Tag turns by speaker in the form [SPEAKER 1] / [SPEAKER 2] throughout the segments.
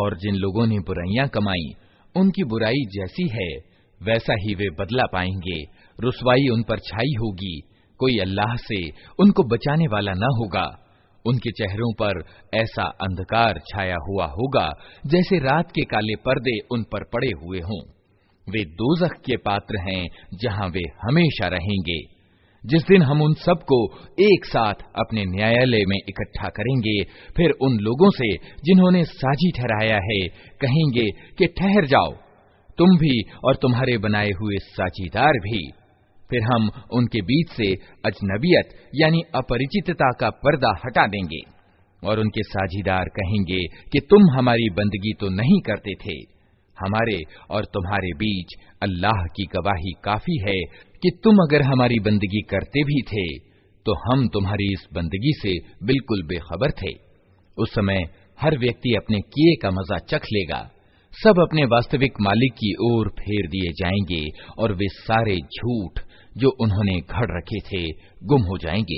[SPEAKER 1] और जिन लोगों ने बुराइयां कमाई उनकी बुराई जैसी है वैसा ही वे बदला पाएँगे। रुसवाई उन पर छाई होगी। कोई अल्लाह से उनको बचाने वाला न होगा। उनके चेहरों पर ऐसा अंधकार छाया हुआ होगा, जैसे रात के काले पर्दे उन पर पड़े हुए हों। वे दोजख के पात्र हैं, जहाँ वे हमेशा रहेंगे। जिस दिन हम उन सबको एक साथ अपने न्यायालय में इकट्ठा करेंगे, फिर उन लोगों से जिन्होंने साझी ठहराया है, कहेंगे कि ठहर जाओ। तुम भी और तुम्हारे बनाए हुए साझीदार भी। फिर हम उनके बीच से अजनबियत, यानी अपरिचितता का पर्दा हटा देंगे और उनके साझीदार कहेंगे कि तुम हमारी बंदगी तो नहीं करते थे। हमारे और तुम्हारे बीच अल्लाह की गवाही काफ़ी है कि तुम अगर हमारी बंदगी करते भी थे तो हम तुम्हारी इस बंदगी से बिल्कुल बेखबर थे। उस समय हर व्यक्ति अपने किए का मज़ा चख लेगा। सब अपने वास्तविक मालिक की ओर फेर दिए जाएँगे और वे सारे झूठ जो उन्होंने घड़ रखे थे गुम हो जाएँगे।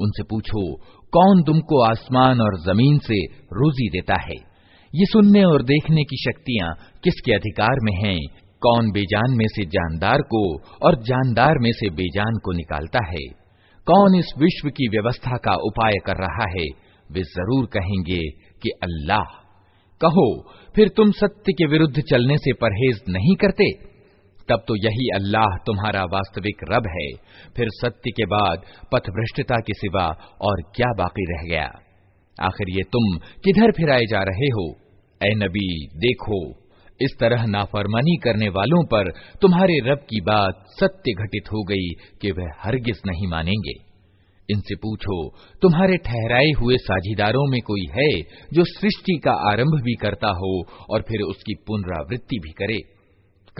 [SPEAKER 1] उनसे पूछो, कौन तुमको आसमान और ज़मीन से रोजी देता है? ये सुनने और देखने की शक्तियाँ किसके अधिकार में हैं? कौन बेजान में से जानदार को और जानदार में से बेजान को निकालता है? कौन इस विश्व की व्यवस्था का उपाय कर रहा है? वे ज़रूर कहेंगे कि अल्लाह। कहो, फिर तुम सत्य के विरुद्ध चलने से परहेज नहीं करते? तब तो यही अल्लाह तुम्हारा वास्तविक रब है। फिर सत्य के बाद पथभ्रष्टता के सिवा और क्या बाकी रह गया? आखिर ये तुम किधर फिराए जा रहे हो? ए नबी, देखो, इस तरह नाफरमानी करने वालों पर तुम्हारे रब की बात सत्य घटित हो गई कि वह हरगिज नहीं मानेंगे। इनसे पूछो, तुम्हारे ठहराए हुए साझीदारों में कोई है जो सृष्टि का आरंभ भी करता हो और फिर उसकी पुनरावृत्ति भी करे?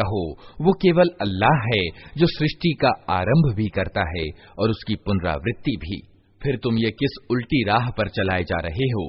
[SPEAKER 1] कहो, वो केवल अल्लाह है जो सृष्टि का आरंभ भी करता है और उसकी पुनरावृत्ति भी। फिर तुम ये किस उल्टी राह पर चलाए जा रहे हो?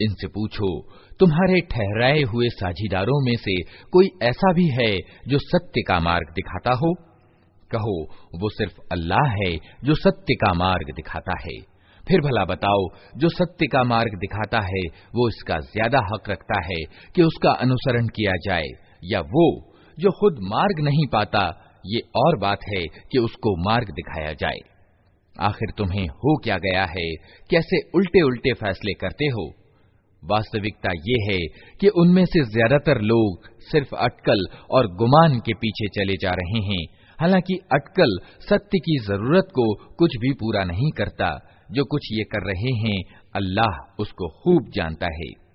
[SPEAKER 1] इनसे पूछो तुम्हारे ठहराए हुए साझीदारों में से कोई ऐसा भी है जो सत्य का मार्ग दिखाता हो कहो वो सिर्फ अल्लाह है जो सत्य का मार्ग दिखाता है फिर भला बताओ, जो सत्य का मार्ग दिखाता है, वो इसका ज़्यादा हक रखता है कि उसका अनुसरण किया जाए। या वो, जो खुद मार्ग नहीं पाता, ये और बात है कि उसको मार्ग दिखाया जाए। आखिर तुम्हें हो क्या गया है? कैसे उल्टे उल्टे फैसले करते हो? वास्तविकता ये है कि उनमें से ज़्यादातर लोग सिर्फ़ अटकल और गुमान के पीछे चले जा रहे हैं। हालाँकि अटकल सत्य की ज़रूरत को कुछ भी पूरा नहीं करता। जो कुछ ये कर रहे हैं, अल्लाह उसको खूब जानता है।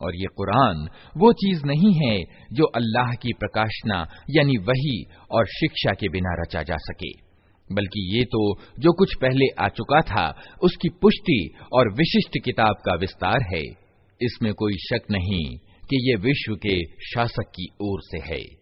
[SPEAKER 1] और ये कुरान वो चीज़ नहीं है जो अल्लाह की प्रकाशना, यानी वही और शिक्षा के बिना रचा जा सके। बल्कि ये तो जो कुछ पहले आ चुका था, उसकी पुष्टि और विशिष्ट किताब का विस्तार है। इसमें कोई शक नहीं कि ये विश्व के शासक की ओर से है।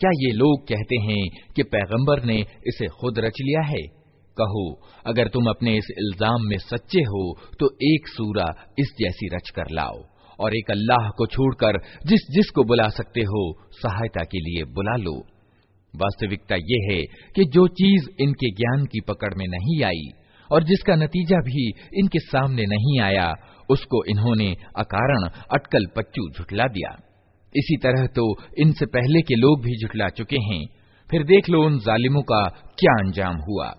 [SPEAKER 1] क्या ये लोग कहते हैं कि पैगंबर ने इसे खुद रच लिया है कहो अगर तुम अपने इस इल्जाम में सच्चे हो तो एक सूरा इस जैसी रच कर लाओ और एक अल्लाह को छोड़कर जिस जिस को बुला सकते हो, सहायता के लिए बुला लो। वास्तविकता ये है कि जो चीज़ इनके ज्ञान की पकड़ में नहीं आई और जिसका नतीजा भी इनके सामने नहीं आया, उसको इन्होंने अकारण अटकल पच्चू झुटला दिया। इसी तरह तो इनसे पहले के लोग भी झुटला चुके हैं। फिर देख लो उन जालिमों का क्या अंजाम हुआ।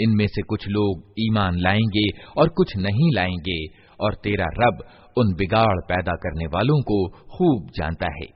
[SPEAKER 1] इनमें से कुछ लोग ईमान लाएँगे और कुछ नहीं लाएँगे और तेरा रब उन बिगाड़ पैदा करने वालों को खूब जानता है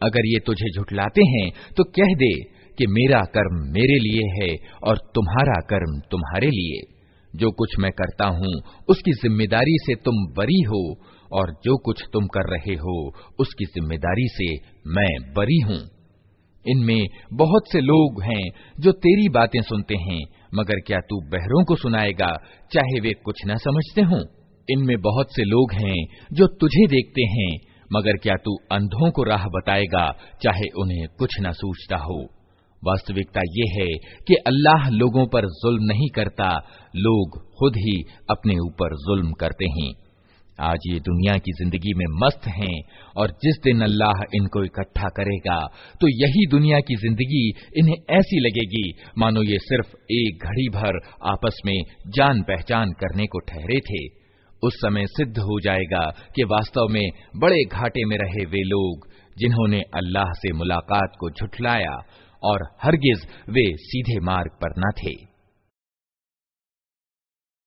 [SPEAKER 1] अगर ये तुझे झुटलाते हैं तो कह दे कि मेरा कर्म मेरे लिए है और तुम्हारा कर्म तुम्हारे लिए। जो कुछ मैं करता हूँ, उसकी ज़िम्मेदारी से तुम बरी हो और जो कुछ तुम कर रहे हो, उसकी ज़िम्मेदारी से मैं बरी हूँ। इनमें बहुत से लोग हैं जो तेरी बातें सुनते हैं, मगर क्या तू बहरों को सुनाएगा, चाहे वे कुछ न समझते हों? इनमें बहुत से लोग हैं जो तुझे देखते हैं मगर क्या तू अंधों को राह बताएगा, चाहे उन्हें कुछ न सूझता हो? वास्तविकता ये है कि अल्लाह लोगों पर जुल्म नहीं करता, लोग खुद ही अपने ऊपर जुल्म करते हैं। आज ये दुनिया की ज़िंदगी में मस्त हैं, और जिस दिन अल्लाह इनको इकट्ठा करेगा तो यही दुनिया की ज़िंदगी इन्हें ऐसी लगेगी, मानो ये सिर्फ़ एक घड़ी भर आपस में जान पहचान करने को ठहरे थे। उस समय सिद्ध हो जाएगा कि वास्तव में बड़े घाटे में रहे वे लोग, जिन्होंने अल्लाह से मुलाकात को झुठलाया और हरगिज वे सीधे मार्ग पर न थे।